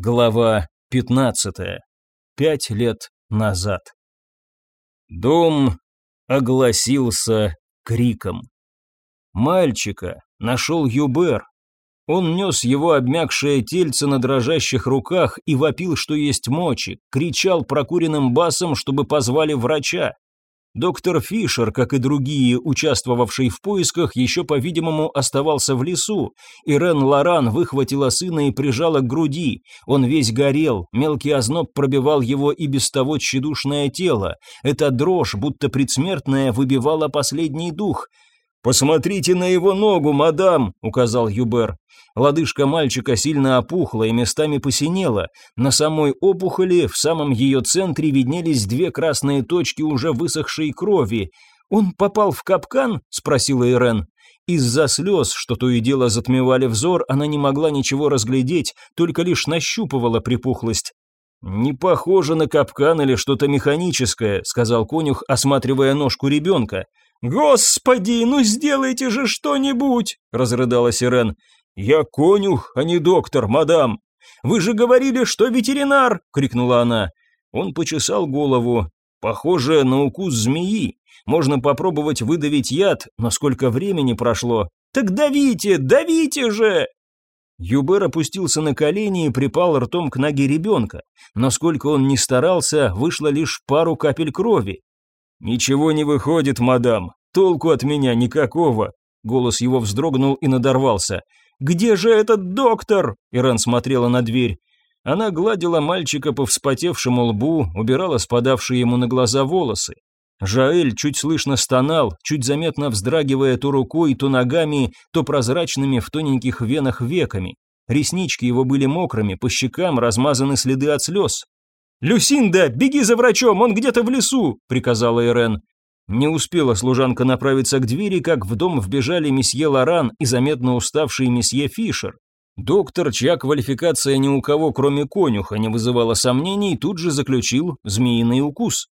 Глава 15. Пять лет назад. Дом огласился криком. Мальчика нашел Юбер. Он нес его обмякшее тельце на дрожащих руках и вопил, что есть мочи, кричал прокуренным басом, чтобы позвали врача. Доктор Фишер, как и другие, участвовавшие в поисках, еще, по-видимому, оставался в лесу. Ирен Лоран выхватила сына и прижала к груди. Он весь горел, мелкий озноб пробивал его и без того тщедушное тело. Эта дрожь, будто предсмертная, выбивала последний дух. «Посмотрите на его ногу, мадам!» — указал Юбер. Лодыжка мальчика сильно опухла и местами посинела. На самой опухоли, в самом ее центре, виднелись две красные точки уже высохшей крови. «Он попал в капкан?» – спросила Ирен. Из-за слез, что то и дело затмевали взор, она не могла ничего разглядеть, только лишь нащупывала припухлость. «Не похоже на капкан или что-то механическое», – сказал конюх, осматривая ножку ребенка. «Господи, ну сделайте же что-нибудь!» – разрыдалась Ирен. «Я конюх, а не доктор, мадам! Вы же говорили, что ветеринар!» — крикнула она. Он почесал голову. «Похоже на укус змеи. Можно попробовать выдавить яд, но сколько времени прошло!» «Так давите, давите же!» Юбер опустился на колени и припал ртом к ноге ребенка. Но сколько он ни старался, вышло лишь пару капель крови. «Ничего не выходит, мадам. Толку от меня никакого». Голос его вздрогнул и надорвался. «Где же этот доктор?» Иран смотрела на дверь. Она гладила мальчика по вспотевшему лбу, убирала спадавшие ему на глаза волосы. Жаэль чуть слышно стонал, чуть заметно вздрагивая то рукой, то ногами, то прозрачными в тоненьких венах веками. Реснички его были мокрыми, по щекам размазаны следы от слез. «Люсинда, беги за врачом, он где-то в лесу!» – приказала Ирен. Не успела служанка направиться к двери, как в дом вбежали месье Лоран и заметно уставший месье Фишер. Доктор, чья квалификация ни у кого, кроме конюха, не вызывала сомнений, тут же заключил змеиный укус.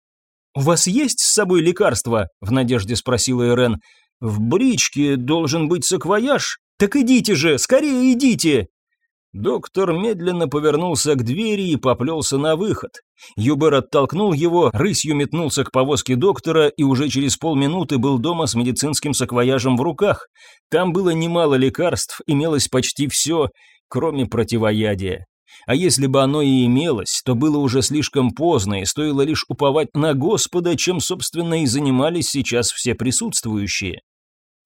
«У вас есть с собой лекарство?» – в надежде спросила Ирен. «В бричке должен быть саквояж. Так идите же, скорее идите!» Доктор медленно повернулся к двери и поплелся на выход. Юбер оттолкнул его, рысью метнулся к повозке доктора и уже через полминуты был дома с медицинским саквояжем в руках. Там было немало лекарств, имелось почти все, кроме противоядия. А если бы оно и имелось, то было уже слишком поздно и стоило лишь уповать на Господа, чем, собственно, и занимались сейчас все присутствующие.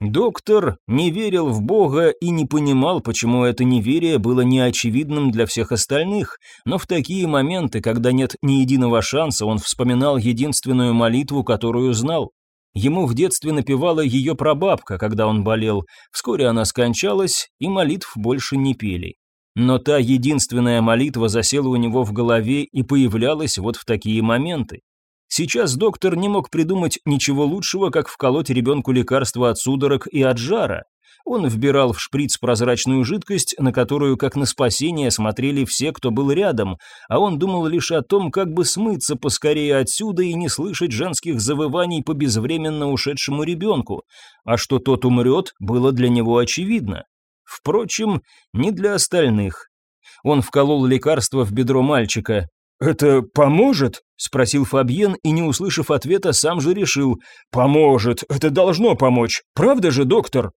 Доктор не верил в Бога и не понимал, почему это неверие было неочевидным для всех остальных, но в такие моменты, когда нет ни единого шанса, он вспоминал единственную молитву, которую знал. Ему в детстве напевала ее прабабка, когда он болел. Вскоре она скончалась, и молитв больше не пели. Но та единственная молитва засела у него в голове и появлялась вот в такие моменты. Сейчас доктор не мог придумать ничего лучшего, как вколоть ребенку лекарства от судорог и от жара. Он вбирал в шприц прозрачную жидкость, на которую, как на спасение, смотрели все, кто был рядом, а он думал лишь о том, как бы смыться поскорее отсюда и не слышать женских завываний по безвременно ушедшему ребенку. А что тот умрет, было для него очевидно. Впрочем, не для остальных. Он вколол лекарство в бедро мальчика. «Это поможет?» – спросил Фабьен и, не услышав ответа, сам же решил. «Поможет, это должно помочь. Правда же, доктор?»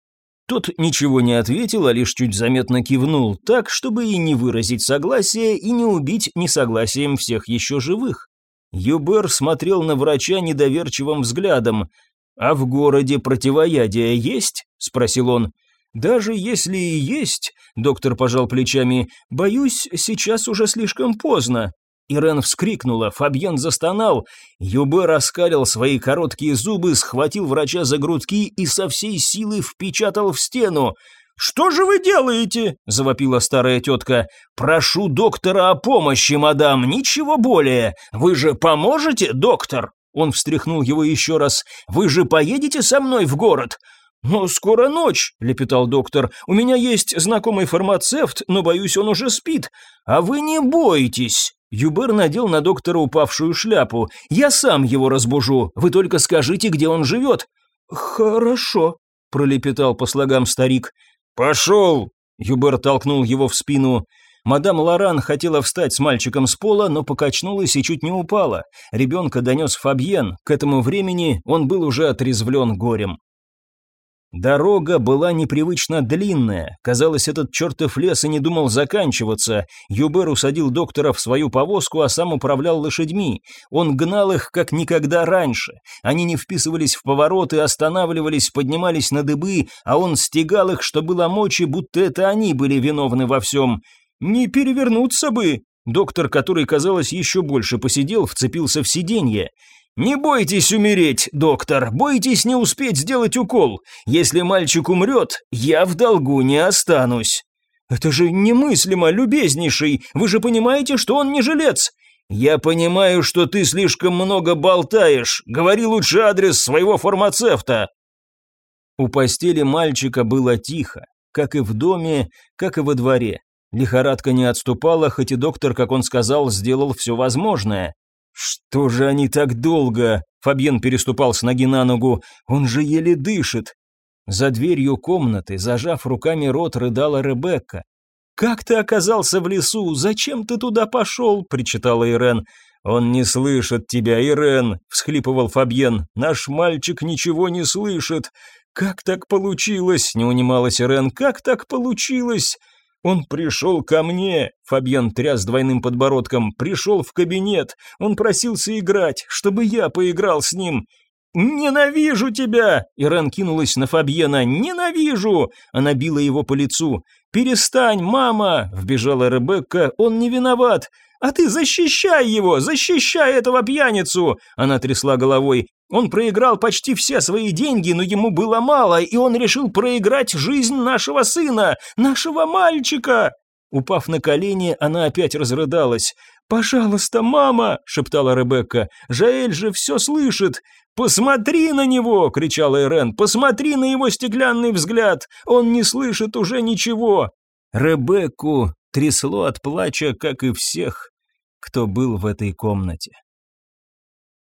Тот ничего не ответил, а лишь чуть заметно кивнул, так, чтобы и не выразить согласие, и не убить несогласием всех еще живых. Юбер смотрел на врача недоверчивым взглядом. «А в городе противоядие есть?» – спросил он. «Даже если и есть», – доктор пожал плечами, – «боюсь, сейчас уже слишком поздно. Ирен вскрикнула, Фабьен застонал. Юбе раскалил свои короткие зубы, схватил врача за грудки и со всей силы впечатал в стену. «Что же вы делаете?» – завопила старая тетка. «Прошу доктора о помощи, мадам, ничего более. Вы же поможете, доктор?» Он встряхнул его еще раз. «Вы же поедете со мной в город?» «Но скоро ночь», – лепетал доктор. «У меня есть знакомый фармацевт, но, боюсь, он уже спит. А вы не бойтесь». Юбер надел на доктора упавшую шляпу. «Я сам его разбужу. Вы только скажите, где он живет». «Хорошо», – пролепетал по слогам старик. «Пошел!» – Юбер толкнул его в спину. Мадам Лоран хотела встать с мальчиком с пола, но покачнулась и чуть не упала. Ребенка донес Фабьен, к этому времени он был уже отрезвлен горем. Дорога была непривычно длинная, казалось, этот чертов лес и не думал заканчиваться. Юбер усадил доктора в свою повозку, а сам управлял лошадьми. Он гнал их, как никогда раньше. Они не вписывались в повороты, останавливались, поднимались на дыбы, а он стегал их, что было мочи, будто это они были виновны во всем. «Не перевернуться бы!» Доктор, который, казалось, еще больше посидел, вцепился в сиденье. «Не бойтесь умереть, доктор, бойтесь не успеть сделать укол. Если мальчик умрет, я в долгу не останусь». «Это же немыслимо, любезнейший, вы же понимаете, что он не жилец?» «Я понимаю, что ты слишком много болтаешь. Говори лучше адрес своего фармацевта». У постели мальчика было тихо, как и в доме, как и во дворе. Лихорадка не отступала, хоть и доктор, как он сказал, сделал все возможное. «Что же они так долго?» Фабьен переступал с ноги на ногу. «Он же еле дышит». За дверью комнаты, зажав руками рот, рыдала Ребекка. «Как ты оказался в лесу? Зачем ты туда пошел?» – причитала Ирен. «Он не слышит тебя, Ирен», – всхлипывал Фабьен. «Наш мальчик ничего не слышит». «Как так получилось?» – не унималась Ирен. «Как так получилось?» «Он пришел ко мне», — Фабьен тряс двойным подбородком, «пришел в кабинет. Он просился играть, чтобы я поиграл с ним. «Ненавижу тебя!» Ирен кинулась на Фабьена. «Ненавижу!» Она била его по лицу. «Перестань, мама!» Вбежала Ребекка. «Он не виноват!» «А ты защищай его! Защищай этого пьяницу!» Она трясла головой. Он проиграл почти все свои деньги, но ему было мало, и он решил проиграть жизнь нашего сына, нашего мальчика!» Упав на колени, она опять разрыдалась. «Пожалуйста, мама!» – шептала Ребекка. «Жаэль же все слышит!» «Посмотри на него!» – кричала Эрен. «Посмотри на его стеклянный взгляд! Он не слышит уже ничего!» Ребекку трясло от плача, как и всех, кто был в этой комнате.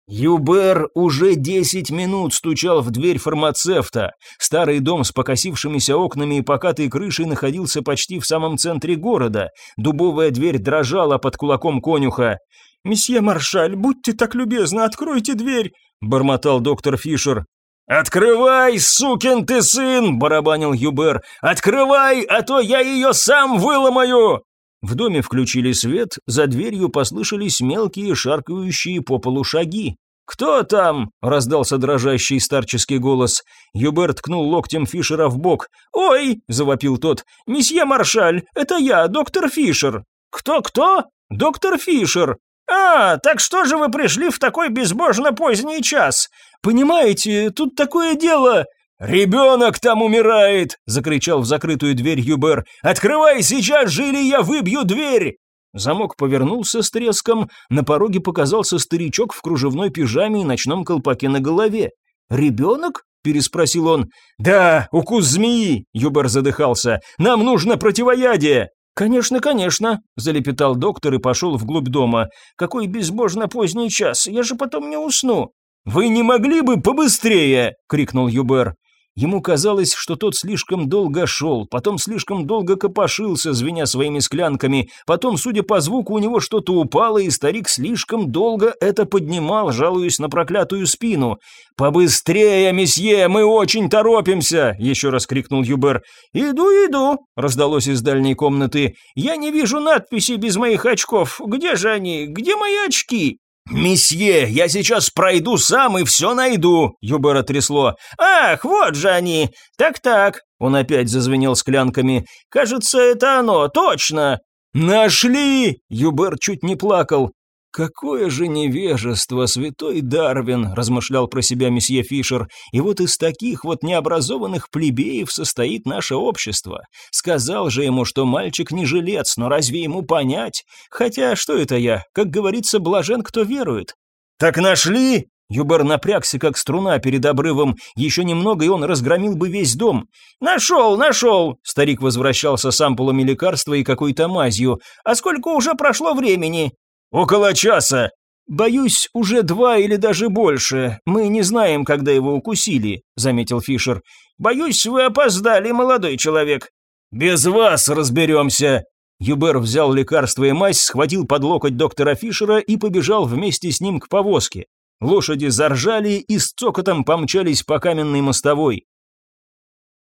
Юбер уже десять минут стучал в дверь фармацевта. Старый дом с покосившимися окнами и покатой крышей находился почти в самом центре города. Дубовая дверь дрожала под кулаком конюха. «Месье Маршаль, будьте так любезны, откройте дверь!» – бормотал доктор Фишер. «Открывай, сукин ты сын!» – барабанил Юбер. «Открывай, а то я ее сам выломаю!» В доме включили свет, за дверью послышались мелкие шаркающие по полу шаги. «Кто там?» – раздался дрожащий старческий голос. Юбер ткнул локтем Фишера в бок. «Ой!» – завопил тот. «Месье Маршаль, это я, доктор Фишер». «Кто-кто?» «Доктор Фишер». «А, так что же вы пришли в такой безбожно поздний час? Понимаете, тут такое дело...» «Ребенок там умирает!» – закричал в закрытую дверь Юбер. «Открывай сейчас же, или я выбью дверь!» Замок повернулся с треском, на пороге показался старичок в кружевной пижаме и ночном колпаке на голове. «Ребенок?» – переспросил он. «Да, укус змеи!» – Юбер задыхался. «Нам нужно противоядие!» «Конечно, конечно», – залепетал доктор и пошел вглубь дома. «Какой безбожно поздний час, я же потом не усну». «Вы не могли бы побыстрее?» – крикнул Юбер. Ему казалось, что тот слишком долго шел, потом слишком долго копошился, звеня своими склянками, потом, судя по звуку, у него что-то упало, и старик слишком долго это поднимал, жалуясь на проклятую спину. «Побыстрее, месье, мы очень торопимся!» – еще раз крикнул Юбер. «Иду, иду!» – раздалось из дальней комнаты. «Я не вижу надписи без моих очков. Где же они? Где мои очки?» «Месье, я сейчас пройду сам и все найду!» Юбера трясло. «Ах, вот же они! Так-так!» Он опять зазвенел склянками. «Кажется, это оно, точно!» «Нашли!» Юбер чуть не плакал. «Какое же невежество, святой Дарвин!» – размышлял про себя месье Фишер. «И вот из таких вот необразованных плебеев состоит наше общество. Сказал же ему, что мальчик не жилец, но разве ему понять? Хотя, что это я? Как говорится, блажен, кто верует». «Так нашли?» Юбер напрягся, как струна перед обрывом. Еще немного, и он разгромил бы весь дом. «Нашел, нашел!» Старик возвращался с ампулами лекарства и какой-то мазью. «А сколько уже прошло времени?» «Около часа!» «Боюсь, уже два или даже больше. Мы не знаем, когда его укусили», — заметил Фишер. «Боюсь, вы опоздали, молодой человек». «Без вас разберемся». Юбер взял лекарство и мазь, схватил под локоть доктора Фишера и побежал вместе с ним к повозке. Лошади заржали и с цокотом помчались по каменной мостовой.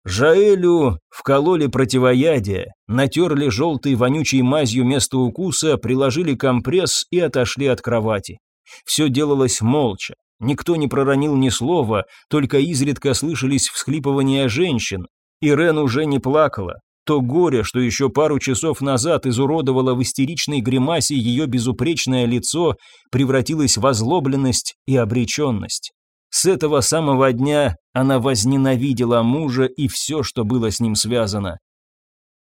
Жаэлю вкололи противоядие, натерли желтой вонючей мазью место укуса, приложили компресс и отошли от кровати. Все делалось молча. Никто не проронил ни слова, только изредка слышались всхлипывания женщин. Ирен уже не плакала. То горе, что еще пару часов назад изуродовало в истеричной гримасе ее безупречное лицо, превратилось в озлобленность и обреченность. С этого самого дня она возненавидела мужа и все, что было с ним связано.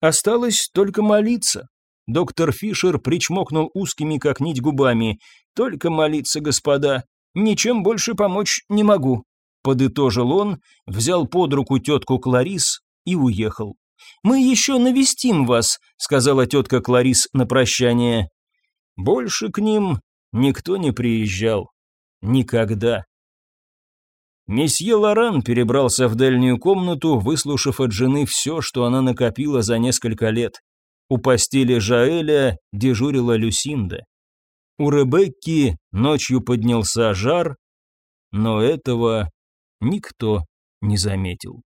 Осталось только молиться. Доктор Фишер причмокнул узкими, как нить, губами. «Только молиться, господа. Ничем больше помочь не могу», — подытожил он, взял под руку тетку Кларис и уехал. «Мы еще навестим вас», — сказала тетка Кларис на прощание. Больше к ним никто не приезжал. Никогда. Месье Лоран перебрался в дальнюю комнату, выслушав от жены все, что она накопила за несколько лет. У постели Жаэля дежурила Люсинда. У Ребекки ночью поднялся жар, но этого никто не заметил.